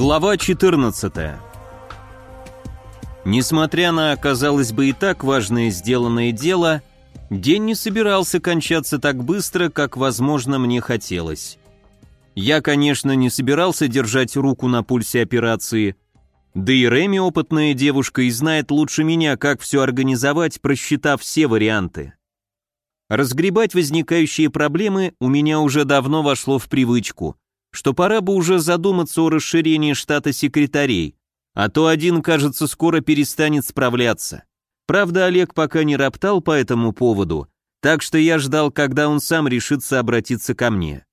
Глава 14 Несмотря на, казалось бы, и так важное сделанное дело, день не собирался кончаться так быстро, как, возможно, мне хотелось. Я, конечно, не собирался держать руку на пульсе операции, да и Реми опытная девушка и знает лучше меня, как все организовать, просчитав все варианты. Разгребать возникающие проблемы у меня уже давно вошло в привычку что пора бы уже задуматься о расширении штата секретарей, а то один, кажется, скоро перестанет справляться. Правда, Олег пока не роптал по этому поводу, так что я ждал, когда он сам решится обратиться ко мне.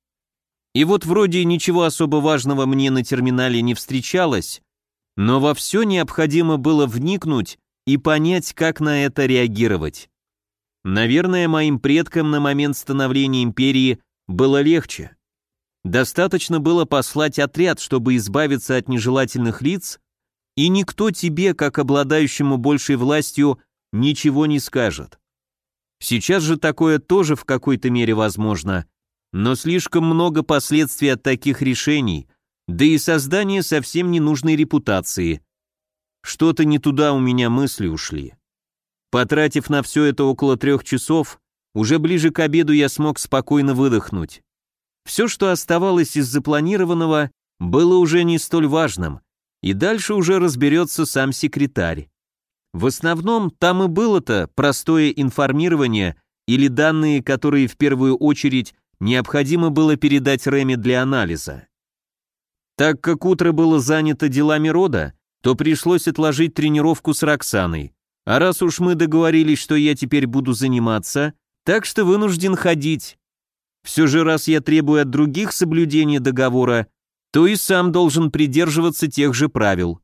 И вот вроде ничего особо важного мне на терминале не встречалось, но во все необходимо было вникнуть и понять, как на это реагировать. Наверное, моим предкам на момент становления империи было легче. Достаточно было послать отряд, чтобы избавиться от нежелательных лиц, и никто тебе, как обладающему большей властью, ничего не скажет. Сейчас же такое тоже в какой-то мере возможно, но слишком много последствий от таких решений, да и создание совсем ненужной репутации. Что-то не туда у меня мысли ушли. Потратив на все это около трех часов, уже ближе к обеду я смог спокойно выдохнуть. Все, что оставалось из запланированного, было уже не столь важным, и дальше уже разберется сам секретарь. В основном там и было-то простое информирование или данные, которые в первую очередь необходимо было передать Реме для анализа. Так как утро было занято делами рода, то пришлось отложить тренировку с Роксаной. А раз уж мы договорились, что я теперь буду заниматься, так что вынужден ходить. Все же раз я требую от других соблюдения договора, то и сам должен придерживаться тех же правил.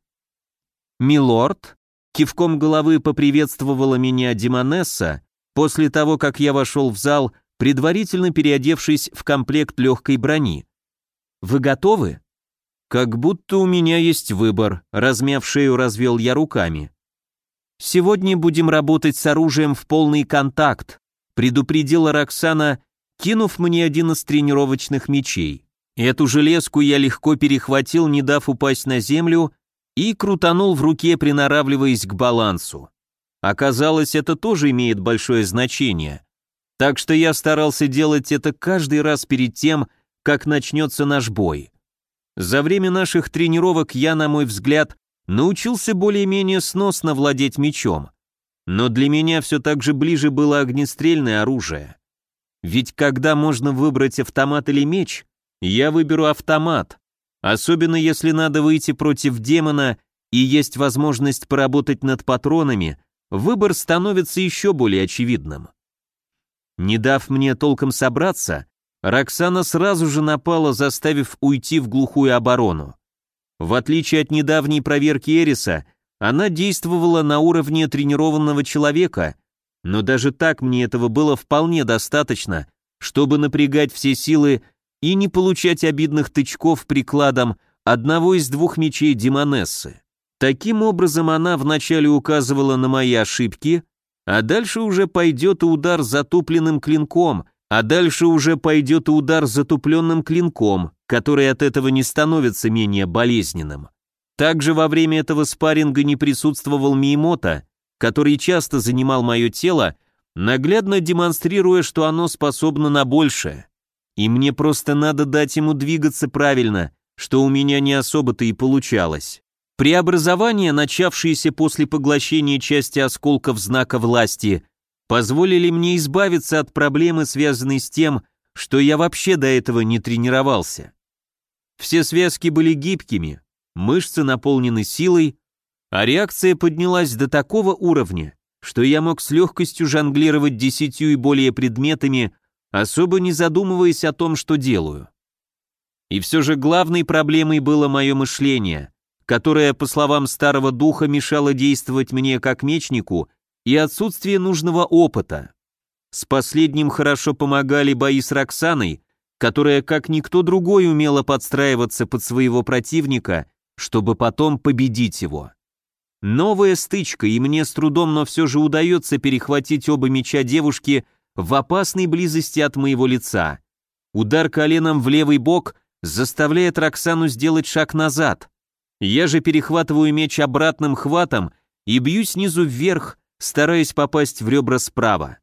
«Милорд», — кивком головы поприветствовала меня Димонесса, после того, как я вошел в зал, предварительно переодевшись в комплект легкой брони. «Вы готовы?» «Как будто у меня есть выбор», — размяв шею, развел я руками. «Сегодня будем работать с оружием в полный контакт», — предупредила Роксана, кинув мне один из тренировочных мечей. Эту железку я легко перехватил, не дав упасть на землю, и крутанул в руке, приноравливаясь к балансу. Оказалось, это тоже имеет большое значение. Так что я старался делать это каждый раз перед тем, как начнется наш бой. За время наших тренировок я, на мой взгляд, научился более-менее сносно владеть мечом. Но для меня все так же ближе было огнестрельное оружие. Ведь когда можно выбрать автомат или меч, я выберу автомат, особенно если надо выйти против демона и есть возможность поработать над патронами, выбор становится еще более очевидным. Не дав мне толком собраться, Роксана сразу же напала, заставив уйти в глухую оборону. В отличие от недавней проверки Эриса, она действовала на уровне тренированного человека но даже так мне этого было вполне достаточно, чтобы напрягать все силы и не получать обидных тычков прикладом одного из двух мечей Демонессы. Таким образом, она вначале указывала на мои ошибки, а дальше уже пойдет удар затупленным клинком, а дальше уже пойдет удар затупленным клинком, который от этого не становится менее болезненным. Также во время этого спарринга не присутствовал Миемота, который часто занимал мое тело, наглядно демонстрируя, что оно способно на большее. И мне просто надо дать ему двигаться правильно, что у меня не особо-то и получалось. Преобразования, начавшиеся после поглощения части осколков знака власти, позволили мне избавиться от проблемы, связанной с тем, что я вообще до этого не тренировался. Все связки были гибкими, мышцы наполнены силой, а реакция поднялась до такого уровня, что я мог с легкостью жонглировать десятью и более предметами, особо не задумываясь о том, что делаю. И все же главной проблемой было мое мышление, которое, по словам старого духа, мешало действовать мне как мечнику и отсутствие нужного опыта. С последним хорошо помогали бои с Роксаной, которая, как никто другой, умела подстраиваться под своего противника, чтобы потом победить его. Новая стычка, и мне с трудом, но все же удается перехватить оба меча девушки в опасной близости от моего лица. Удар коленом в левый бок заставляет Роксану сделать шаг назад. Я же перехватываю меч обратным хватом и бью снизу вверх, стараясь попасть в ребра справа.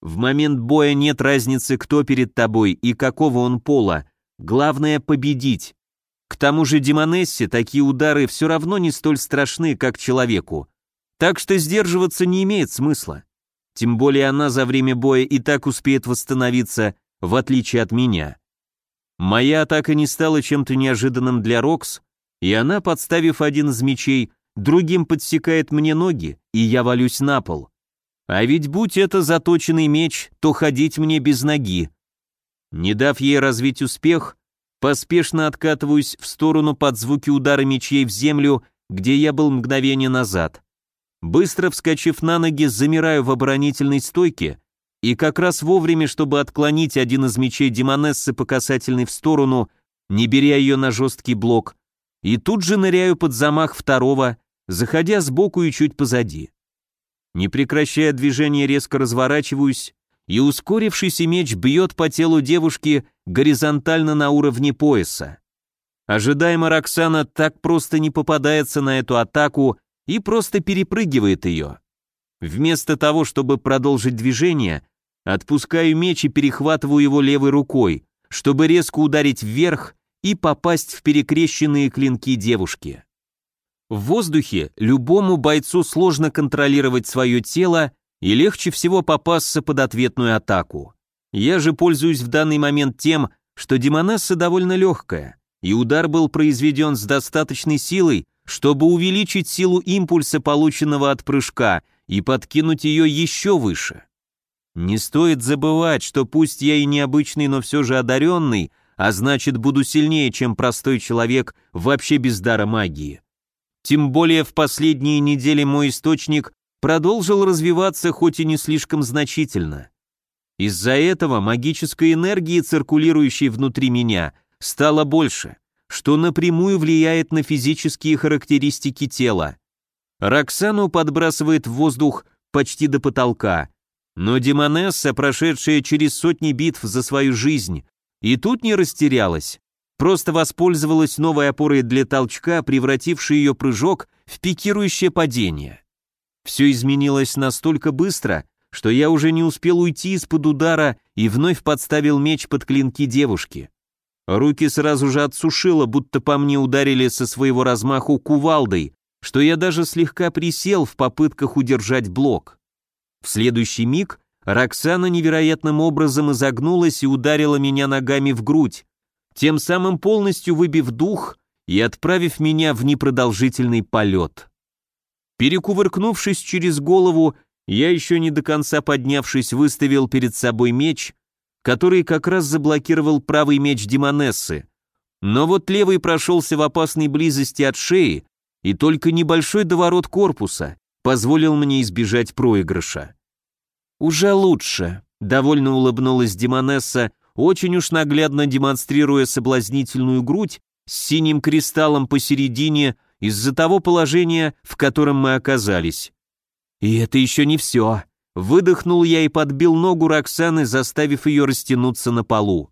В момент боя нет разницы, кто перед тобой и какого он пола. Главное — победить. К тому же Демонессе такие удары все равно не столь страшны, как человеку, так что сдерживаться не имеет смысла. Тем более она за время боя и так успеет восстановиться, в отличие от меня. Моя атака не стала чем-то неожиданным для Рокс, и она, подставив один из мечей, другим подсекает мне ноги, и я валюсь на пол. А ведь будь это заточенный меч, то ходить мне без ноги. Не дав ей развить успех, Поспешно откатываюсь в сторону под звуки удара мечей в землю, где я был мгновение назад. Быстро вскочив на ноги, замираю в оборонительной стойке и как раз вовремя, чтобы отклонить один из мечей Демонессы по касательной в сторону, не беря ее на жесткий блок, и тут же ныряю под замах второго, заходя сбоку и чуть позади. Не прекращая движение, резко разворачиваюсь и ускорившийся меч бьет по телу девушки горизонтально на уровне пояса. Ожидаемо Роксана так просто не попадается на эту атаку и просто перепрыгивает ее. Вместо того, чтобы продолжить движение, отпускаю меч и перехватываю его левой рукой, чтобы резко ударить вверх и попасть в перекрещенные клинки девушки. В воздухе любому бойцу сложно контролировать свое тело, и легче всего попасться под ответную атаку. Я же пользуюсь в данный момент тем, что демонесса довольно легкая, и удар был произведен с достаточной силой, чтобы увеличить силу импульса, полученного от прыжка, и подкинуть ее еще выше. Не стоит забывать, что пусть я и необычный, но все же одаренный, а значит буду сильнее, чем простой человек вообще без дара магии. Тем более в последние недели мой источник продолжил развиваться хоть и не слишком значительно. Из-за этого магической энергии, циркулирующей внутри меня, стало больше, что напрямую влияет на физические характеристики тела. Роксану подбрасывает в воздух почти до потолка, но Демонесса, прошедшая через сотни битв за свою жизнь, и тут не растерялась, просто воспользовалась новой опорой для толчка, превратившей ее прыжок в пикирующее падение. Все изменилось настолько быстро, что я уже не успел уйти из-под удара и вновь подставил меч под клинки девушки. Руки сразу же отсушило, будто по мне ударили со своего размаху кувалдой, что я даже слегка присел в попытках удержать блок. В следующий миг Роксана невероятным образом изогнулась и ударила меня ногами в грудь, тем самым полностью выбив дух и отправив меня в непродолжительный полет. Перекувыркнувшись через голову, я еще не до конца поднявшись выставил перед собой меч, который как раз заблокировал правый меч Демонессы. Но вот левый прошелся в опасной близости от шеи, и только небольшой доворот корпуса позволил мне избежать проигрыша. «Уже лучше», — довольно улыбнулась Демонесса, очень уж наглядно демонстрируя соблазнительную грудь с синим кристаллом посередине из-за того положения, в котором мы оказались. И это еще не все. Выдохнул я и подбил ногу Роксаны, заставив ее растянуться на полу.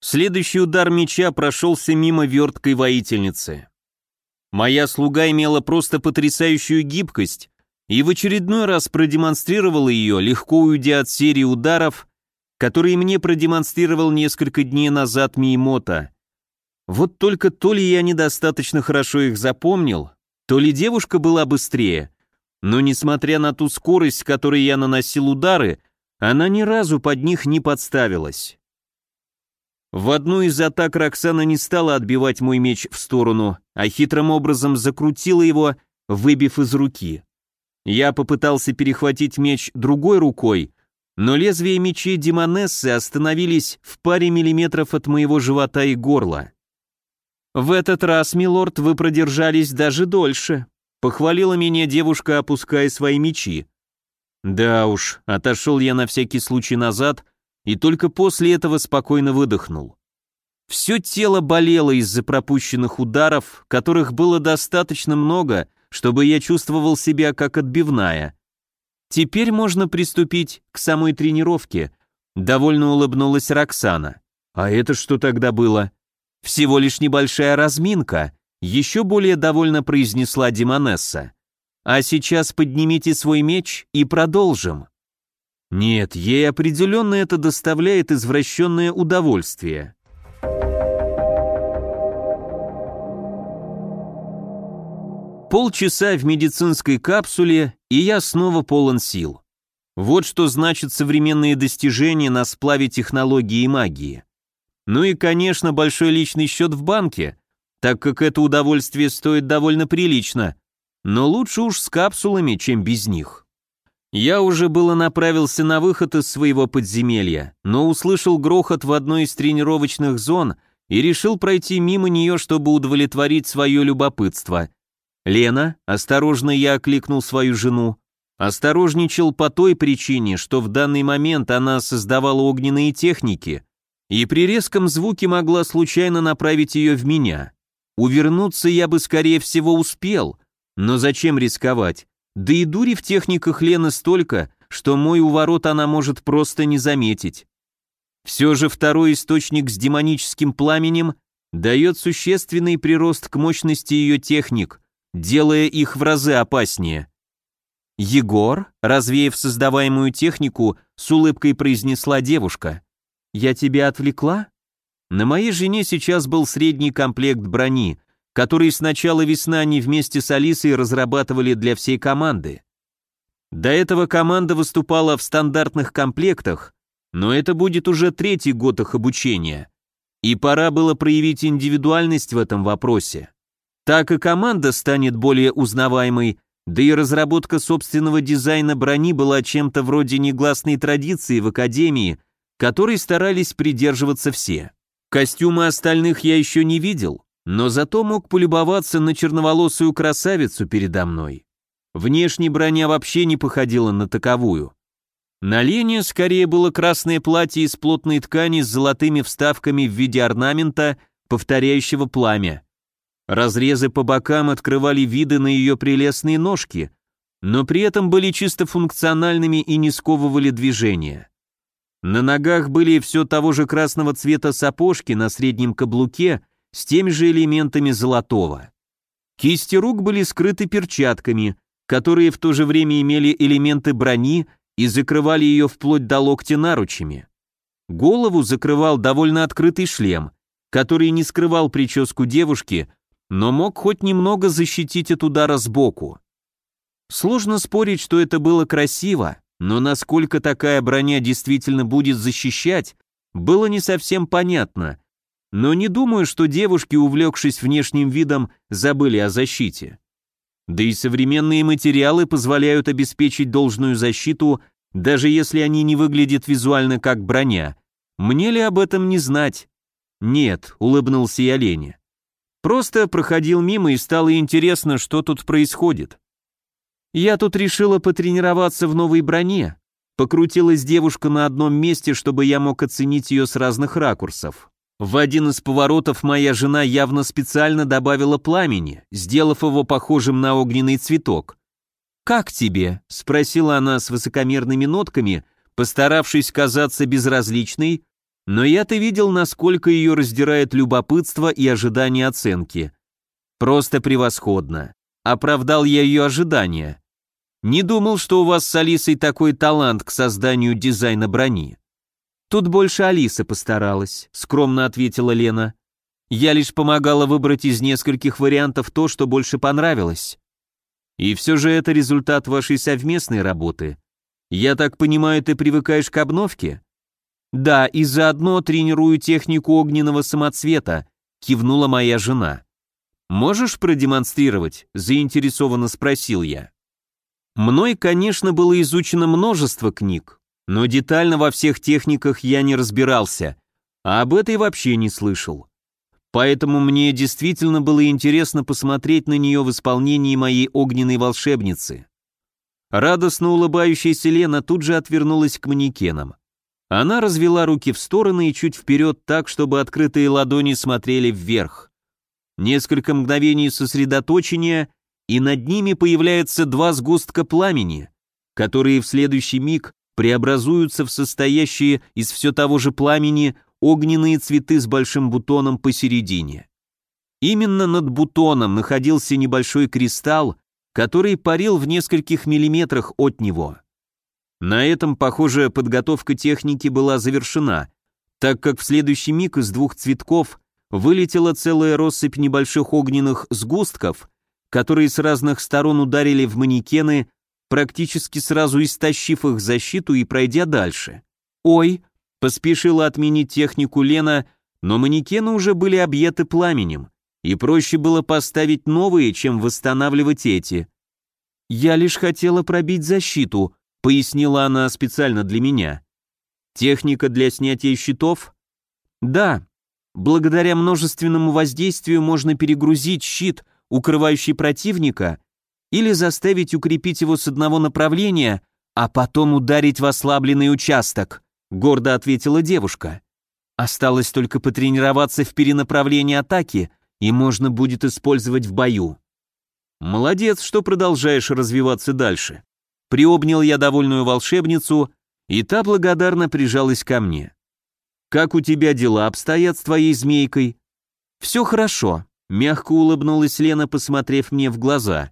Следующий удар меча прошелся мимо верткой воительницы. Моя слуга имела просто потрясающую гибкость и в очередной раз продемонстрировала ее, легко уйдя от серии ударов, которые мне продемонстрировал несколько дней назад Миемота. Вот только то ли я недостаточно хорошо их запомнил, то ли девушка была быстрее, но несмотря на ту скорость, которой я наносил удары, она ни разу под них не подставилась. В одну из атак Роксана не стала отбивать мой меч в сторону, а хитрым образом закрутила его, выбив из руки. Я попытался перехватить меч другой рукой, но лезвия мечей Демонессы остановились в паре миллиметров от моего живота и горла. «В этот раз, милорд, вы продержались даже дольше», — похвалила меня девушка, опуская свои мечи. «Да уж», — отошел я на всякий случай назад и только после этого спокойно выдохнул. Все тело болело из-за пропущенных ударов, которых было достаточно много, чтобы я чувствовал себя как отбивная. Теперь можно приступить к самой тренировке, довольно улыбнулась Роксана. А это что тогда было? «Всего лишь небольшая разминка», — еще более довольно произнесла Демонесса. «А сейчас поднимите свой меч и продолжим». Нет, ей определенно это доставляет извращенное удовольствие. Полчаса в медицинской капсуле, и я снова полон сил. Вот что значит современные достижения на сплаве технологии и магии. Ну и, конечно, большой личный счет в банке, так как это удовольствие стоит довольно прилично, но лучше уж с капсулами, чем без них. Я уже было направился на выход из своего подземелья, но услышал грохот в одной из тренировочных зон и решил пройти мимо нее, чтобы удовлетворить свое любопытство. «Лена», — осторожно я окликнул свою жену, осторожничал по той причине, что в данный момент она создавала огненные техники — и при резком звуке могла случайно направить ее в меня. Увернуться я бы, скорее всего, успел, но зачем рисковать? Да и дури в техниках Лены столько, что мой уворот она может просто не заметить. Все же второй источник с демоническим пламенем дает существенный прирост к мощности ее техник, делая их в разы опаснее. «Егор», развеяв создаваемую технику, с улыбкой произнесла девушка. «Я тебя отвлекла?» На моей жене сейчас был средний комплект брони, который с начала весны они вместе с Алисой разрабатывали для всей команды. До этого команда выступала в стандартных комплектах, но это будет уже третий год их обучения, и пора было проявить индивидуальность в этом вопросе. Так и команда станет более узнаваемой, да и разработка собственного дизайна брони была чем-то вроде негласной традиции в Академии, которой старались придерживаться все. Костюмы остальных я еще не видел, но зато мог полюбоваться на черноволосую красавицу передо мной. Внешне броня вообще не походила на таковую. На Лене скорее было красное платье из плотной ткани с золотыми вставками в виде орнамента, повторяющего пламя. Разрезы по бокам открывали виды на ее прелестные ножки, но при этом были чисто функциональными и не сковывали движения. На ногах были все того же красного цвета сапожки на среднем каблуке с теми же элементами золотого. Кисти рук были скрыты перчатками, которые в то же время имели элементы брони и закрывали ее вплоть до локтя наручами. Голову закрывал довольно открытый шлем, который не скрывал прическу девушки, но мог хоть немного защитить от удара сбоку. Сложно спорить, что это было красиво, но насколько такая броня действительно будет защищать, было не совсем понятно. Но не думаю, что девушки, увлекшись внешним видом, забыли о защите. Да и современные материалы позволяют обеспечить должную защиту, даже если они не выглядят визуально как броня. Мне ли об этом не знать? Нет, улыбнулся я Лене. Просто проходил мимо и стало интересно, что тут происходит. Я тут решила потренироваться в новой броне. Покрутилась девушка на одном месте, чтобы я мог оценить ее с разных ракурсов. В один из поворотов моя жена явно специально добавила пламени, сделав его похожим на огненный цветок. «Как тебе?» — спросила она с высокомерными нотками, постаравшись казаться безразличной, но я-то видел, насколько ее раздирает любопытство и ожидание оценки. Просто превосходно. Оправдал я ее ожидания. Не думал, что у вас с Алисой такой талант к созданию дизайна брони. Тут больше Алиса постаралась, скромно ответила Лена. Я лишь помогала выбрать из нескольких вариантов то, что больше понравилось. И все же это результат вашей совместной работы. Я так понимаю, ты привыкаешь к обновке? Да, и заодно тренирую технику огненного самоцвета, кивнула моя жена. Можешь продемонстрировать? заинтересованно спросил я. Мной, конечно, было изучено множество книг, но детально во всех техниках я не разбирался, а об этой вообще не слышал. Поэтому мне действительно было интересно посмотреть на нее в исполнении моей огненной волшебницы. Радостно улыбающаяся Лена тут же отвернулась к манекенам. Она развела руки в стороны и чуть вперед так, чтобы открытые ладони смотрели вверх. Несколько мгновений сосредоточения — и над ними появляются два сгустка пламени, которые в следующий миг преобразуются в состоящие из все того же пламени огненные цветы с большим бутоном посередине. Именно над бутоном находился небольшой кристалл, который парил в нескольких миллиметрах от него. На этом, похоже, подготовка техники была завершена, так как в следующий миг из двух цветков вылетела целая россыпь небольших огненных сгустков, которые с разных сторон ударили в манекены, практически сразу истощив их защиту и пройдя дальше. «Ой!» — поспешила отменить технику Лена, но манекены уже были объяты пламенем, и проще было поставить новые, чем восстанавливать эти. «Я лишь хотела пробить защиту», — пояснила она специально для меня. «Техника для снятия щитов?» «Да. Благодаря множественному воздействию можно перегрузить щит», укрывающий противника, или заставить укрепить его с одного направления, а потом ударить в ослабленный участок, гордо ответила девушка. Осталось только потренироваться в перенаправлении атаки, и можно будет использовать в бою. Молодец, что продолжаешь развиваться дальше. Приобнял я довольную волшебницу, и та благодарно прижалась ко мне. Как у тебя дела обстоят с твоей змейкой? Все хорошо. Мягко улыбнулась Лена, посмотрев мне в глаза.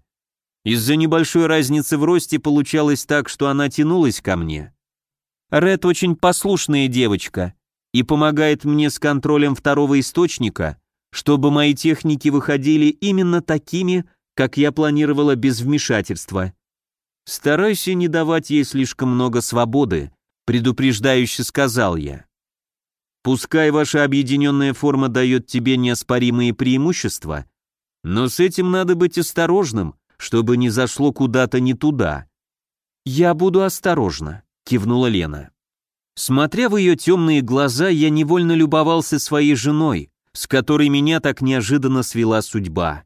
Из-за небольшой разницы в росте получалось так, что она тянулась ко мне. Ред очень послушная девочка и помогает мне с контролем второго источника, чтобы мои техники выходили именно такими, как я планировала без вмешательства. Старайся не давать ей слишком много свободы, предупреждающе сказал я. Пускай ваша объединенная форма дает тебе неоспоримые преимущества, но с этим надо быть осторожным, чтобы не зашло куда-то не туда. Я буду осторожна, кивнула Лена. Смотря в ее темные глаза, я невольно любовался своей женой, с которой меня так неожиданно свела судьба.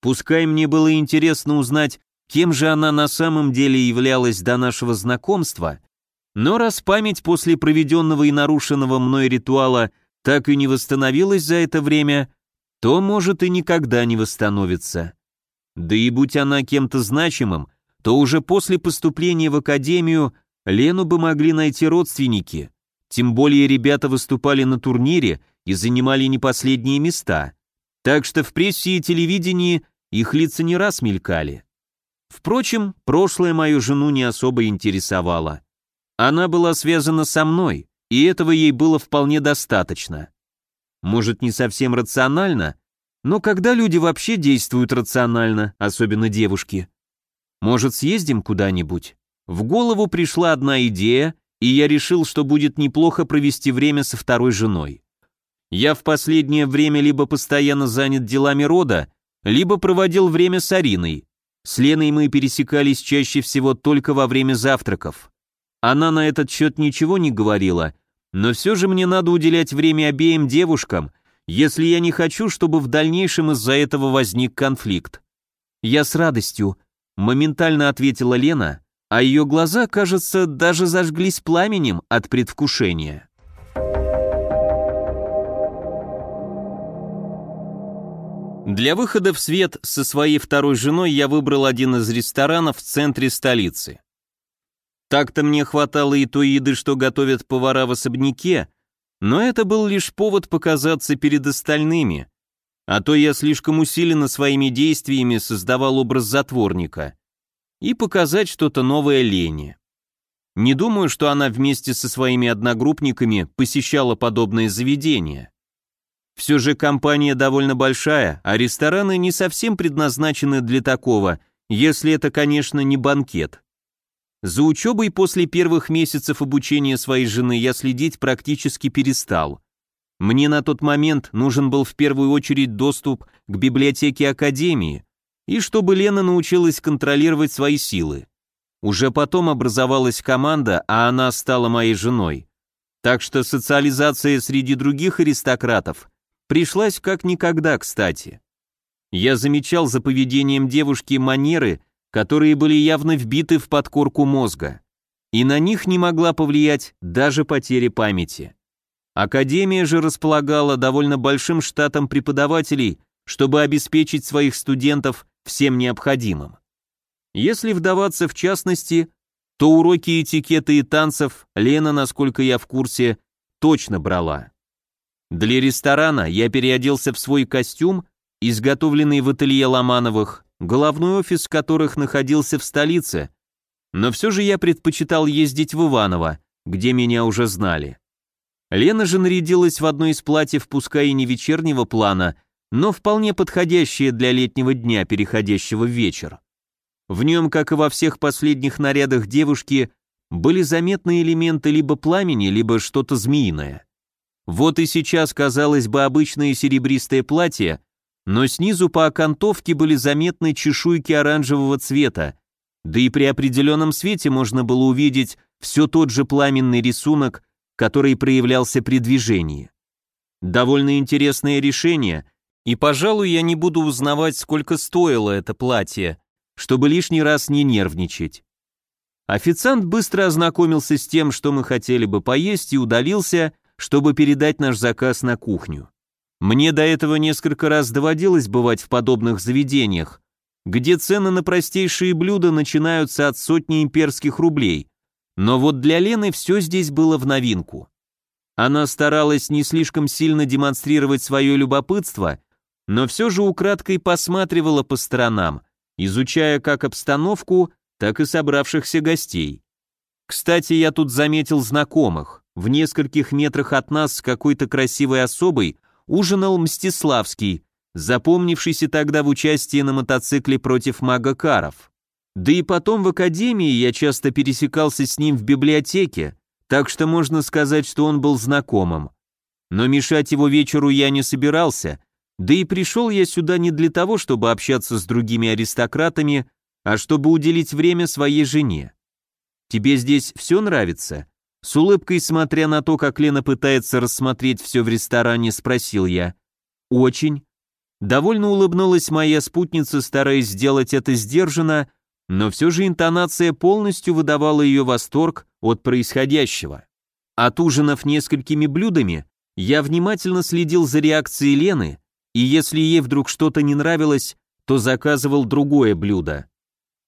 Пускай мне было интересно узнать, кем же она на самом деле являлась до нашего знакомства, но раз память после проведенного и нарушенного мной ритуала так и не восстановилась за это время, то, может, и никогда не восстановится. Да и будь она кем-то значимым, то уже после поступления в академию Лену бы могли найти родственники, тем более ребята выступали на турнире и занимали не последние места, так что в прессе и телевидении их лица не раз мелькали. Впрочем, прошлое мою жену не особо интересовало. Она была связана со мной, и этого ей было вполне достаточно. Может, не совсем рационально, но когда люди вообще действуют рационально, особенно девушки? Может, съездим куда-нибудь? В голову пришла одна идея, и я решил, что будет неплохо провести время со второй женой. Я в последнее время либо постоянно занят делами рода, либо проводил время с Ариной. С Леной мы пересекались чаще всего только во время завтраков. Она на этот счет ничего не говорила, но все же мне надо уделять время обеим девушкам, если я не хочу, чтобы в дальнейшем из-за этого возник конфликт. Я с радостью, моментально ответила Лена, а ее глаза, кажется, даже зажглись пламенем от предвкушения. Для выхода в свет со своей второй женой я выбрал один из ресторанов в центре столицы. Так-то мне хватало и той еды, что готовят повара в особняке, но это был лишь повод показаться перед остальными, а то я слишком усиленно своими действиями создавал образ затворника и показать что-то новое Лене. Не думаю, что она вместе со своими одногруппниками посещала подобное заведение. Все же компания довольно большая, а рестораны не совсем предназначены для такого, если это, конечно, не банкет. За учебой после первых месяцев обучения своей жены я следить практически перестал. Мне на тот момент нужен был в первую очередь доступ к библиотеке Академии и чтобы Лена научилась контролировать свои силы. Уже потом образовалась команда, а она стала моей женой. Так что социализация среди других аристократов пришлась как никогда кстати. Я замечал за поведением девушки манеры – которые были явно вбиты в подкорку мозга, и на них не могла повлиять даже потеря памяти. Академия же располагала довольно большим штатом преподавателей, чтобы обеспечить своих студентов всем необходимым. Если вдаваться в частности, то уроки этикета и танцев Лена, насколько я в курсе, точно брала. Для ресторана я переоделся в свой костюм, изготовленный в ателье Ломановых, головной офис которых находился в столице, но все же я предпочитал ездить в Иваново, где меня уже знали. Лена же нарядилась в одно из платьев, пускай и не вечернего плана, но вполне подходящее для летнего дня, переходящего в вечер. В нем, как и во всех последних нарядах девушки, были заметны элементы либо пламени, либо что-то змеиное. Вот и сейчас, казалось бы, обычное серебристое платье но снизу по окантовке были заметны чешуйки оранжевого цвета, да и при определенном свете можно было увидеть все тот же пламенный рисунок, который проявлялся при движении. Довольно интересное решение, и, пожалуй, я не буду узнавать, сколько стоило это платье, чтобы лишний раз не нервничать. Официант быстро ознакомился с тем, что мы хотели бы поесть, и удалился, чтобы передать наш заказ на кухню. Мне до этого несколько раз доводилось бывать в подобных заведениях, где цены на простейшие блюда начинаются от сотни имперских рублей. Но вот для Лены все здесь было в новинку. Она старалась не слишком сильно демонстрировать свое любопытство, но все же украдкой посматривала по сторонам, изучая как обстановку, так и собравшихся гостей. Кстати, я тут заметил знакомых. В нескольких метрах от нас с какой-то красивой особой – ужинал Мстиславский, запомнившийся тогда в участии на мотоцикле против мага Каров. Да и потом в академии я часто пересекался с ним в библиотеке, так что можно сказать, что он был знакомым. Но мешать его вечеру я не собирался, да и пришел я сюда не для того, чтобы общаться с другими аристократами, а чтобы уделить время своей жене. «Тебе здесь все нравится?» С улыбкой, смотря на то, как Лена пытается рассмотреть все в ресторане, спросил я. «Очень». Довольно улыбнулась моя спутница, стараясь сделать это сдержанно, но все же интонация полностью выдавала ее восторг от происходящего. От ужинов несколькими блюдами я внимательно следил за реакцией Лены, и если ей вдруг что-то не нравилось, то заказывал другое блюдо.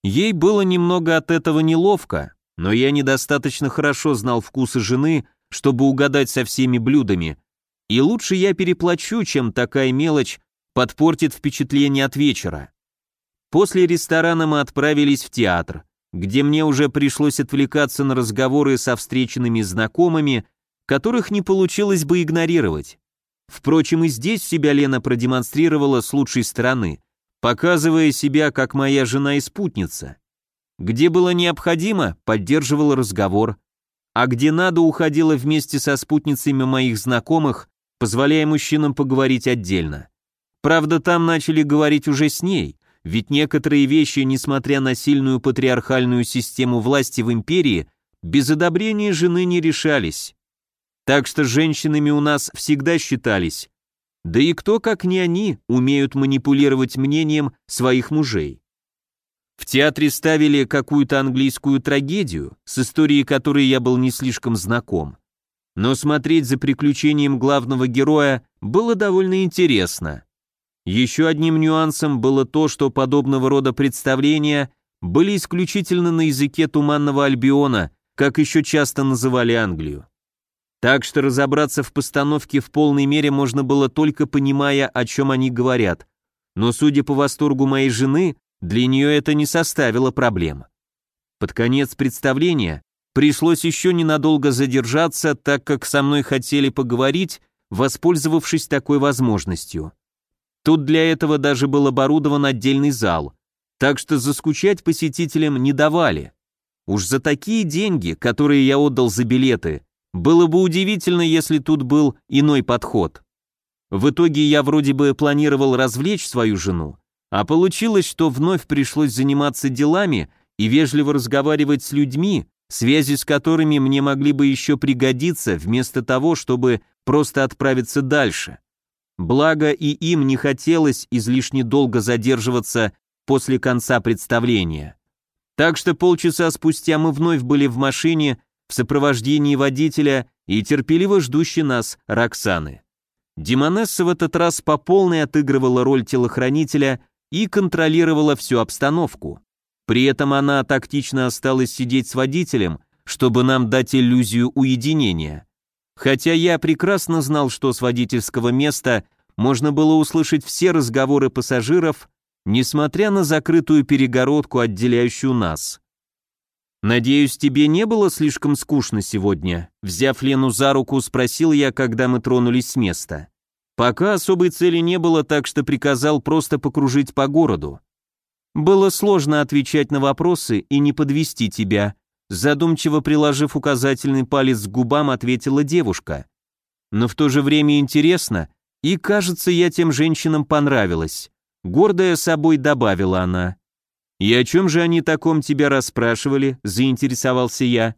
Ей было немного от этого неловко, но я недостаточно хорошо знал вкусы жены, чтобы угадать со всеми блюдами, и лучше я переплачу, чем такая мелочь подпортит впечатление от вечера. После ресторана мы отправились в театр, где мне уже пришлось отвлекаться на разговоры со встреченными знакомыми, которых не получилось бы игнорировать. Впрочем, и здесь себя Лена продемонстрировала с лучшей стороны, показывая себя как моя жена и спутница. Где было необходимо, поддерживала разговор, а где надо, уходила вместе со спутницами моих знакомых, позволяя мужчинам поговорить отдельно. Правда, там начали говорить уже с ней, ведь некоторые вещи, несмотря на сильную патриархальную систему власти в империи, без одобрения жены не решались. Так что женщинами у нас всегда считались. Да и кто, как не они, умеют манипулировать мнением своих мужей. В театре ставили какую-то английскую трагедию, с историей которой я был не слишком знаком. Но смотреть за приключением главного героя было довольно интересно. Еще одним нюансом было то, что подобного рода представления были исключительно на языке Туманного Альбиона, как еще часто называли Англию. Так что разобраться в постановке в полной мере можно было только понимая, о чем они говорят. Но судя по восторгу моей жены, для нее это не составило проблем. Под конец представления пришлось еще ненадолго задержаться, так как со мной хотели поговорить, воспользовавшись такой возможностью. Тут для этого даже был оборудован отдельный зал, так что заскучать посетителям не давали. Уж за такие деньги, которые я отдал за билеты, было бы удивительно, если тут был иной подход. В итоге я вроде бы планировал развлечь свою жену, а получилось, что вновь пришлось заниматься делами и вежливо разговаривать с людьми, связи с которыми мне могли бы еще пригодиться, вместо того, чтобы просто отправиться дальше. Благо и им не хотелось излишне долго задерживаться после конца представления. Так что полчаса спустя мы вновь были в машине в сопровождении водителя и терпеливо ждущей нас Роксаны. Демонесса в этот раз по полной отыгрывала роль телохранителя и контролировала всю обстановку. При этом она тактично осталась сидеть с водителем, чтобы нам дать иллюзию уединения. Хотя я прекрасно знал, что с водительского места можно было услышать все разговоры пассажиров, несмотря на закрытую перегородку, отделяющую нас. «Надеюсь, тебе не было слишком скучно сегодня?» Взяв Лену за руку, спросил я, когда мы тронулись с места. Пока особой цели не было, так что приказал просто покружить по городу. Было сложно отвечать на вопросы и не подвести тебя. Задумчиво приложив указательный палец к губам, ответила девушка. Но в то же время интересно, и кажется, я тем женщинам понравилась. Гордая собой добавила она. «И о чем же они таком тебя расспрашивали?» – заинтересовался я.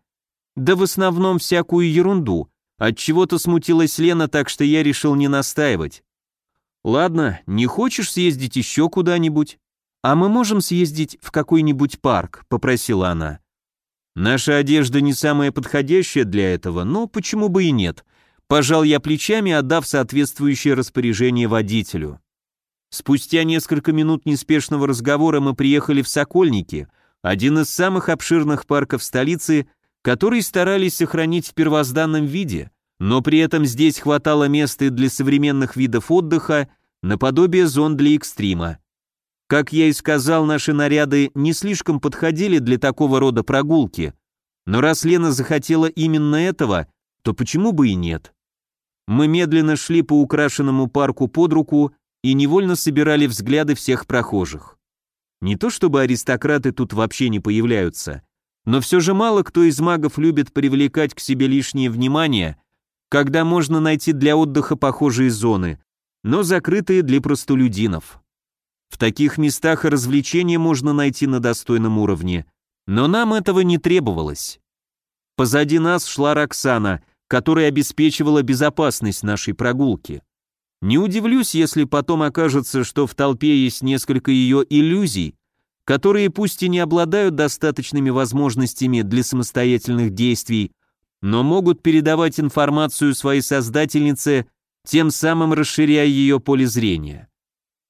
«Да в основном всякую ерунду», от чего то смутилась Лена, так что я решил не настаивать. «Ладно, не хочешь съездить еще куда-нибудь? А мы можем съездить в какой-нибудь парк», — попросила она. «Наша одежда не самая подходящая для этого, но почему бы и нет?» Пожал я плечами, отдав соответствующее распоряжение водителю. Спустя несколько минут неспешного разговора мы приехали в Сокольники, один из самых обширных парков столицы, который старались сохранить в первозданном виде, но при этом здесь хватало места и для современных видов отдыха, наподобие зон для экстрима. Как я и сказал, наши наряды не слишком подходили для такого рода прогулки, но раз Лена захотела именно этого, то почему бы и нет? Мы медленно шли по украшенному парку под руку и невольно собирали взгляды всех прохожих. Не то чтобы аристократы тут вообще не появляются, но все же мало кто из магов любит привлекать к себе лишнее внимание – когда можно найти для отдыха похожие зоны, но закрытые для простолюдинов. В таких местах развлечения можно найти на достойном уровне, но нам этого не требовалось. Позади нас шла Роксана, которая обеспечивала безопасность нашей прогулки. Не удивлюсь, если потом окажется, что в толпе есть несколько ее иллюзий, которые пусть и не обладают достаточными возможностями для самостоятельных действий, но могут передавать информацию своей создательнице, тем самым расширяя ее поле зрения.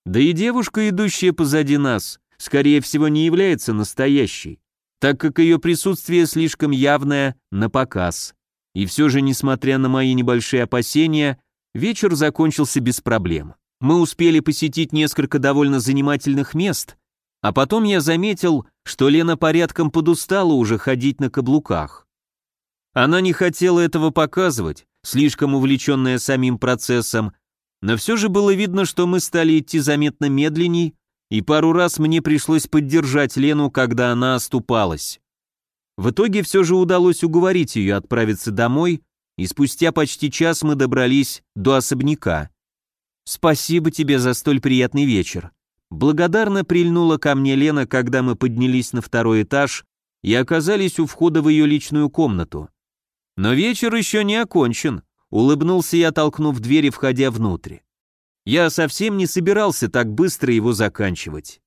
Да и девушка, идущая позади нас, скорее всего, не является настоящей, так как ее присутствие слишком явное на показ. И все же, несмотря на мои небольшие опасения, вечер закончился без проблем. Мы успели посетить несколько довольно занимательных мест, а потом я заметил, что Лена порядком подустала уже ходить на каблуках. Она не хотела этого показывать, слишком увлеченная самим процессом, но все же было видно, что мы стали идти заметно медленней, и пару раз мне пришлось поддержать Лену, когда она оступалась. В итоге все же удалось уговорить ее отправиться домой, и спустя почти час мы добрались до особняка. «Спасибо тебе за столь приятный вечер». Благодарно прильнула ко мне Лена, когда мы поднялись на второй этаж и оказались у входа в ее личную комнату. Но вечер еще не окончен, улыбнулся я, толкнув дверь и входя внутрь. Я совсем не собирался так быстро его заканчивать.